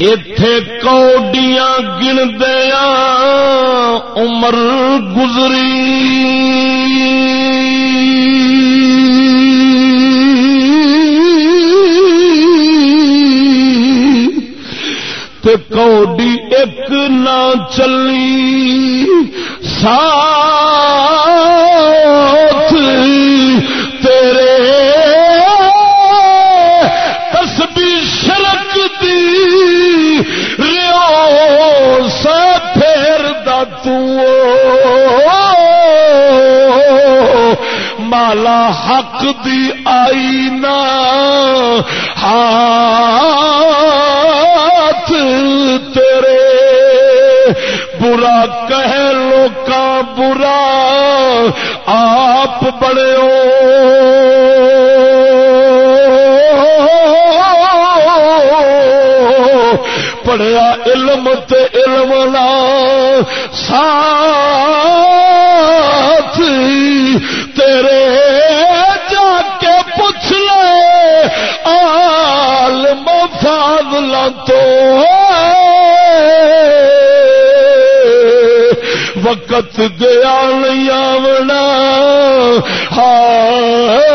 اتے کوڈیاں گندیا عمر گزری۔ تے کوڈی ایک نہ چلی ساتھ مالا حق دی آئی نا ہاتھ تیرے۔ برا کہہ لوکا برا، آپ بڑے پڑھیا علم تے علم لا ساتھ تو وقت گیا نہیں آونا۔ ہاں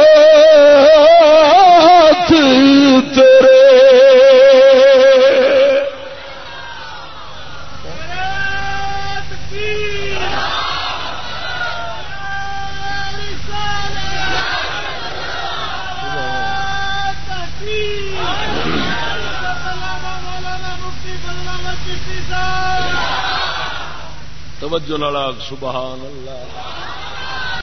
توجہ لڑا سبحان اللہ۔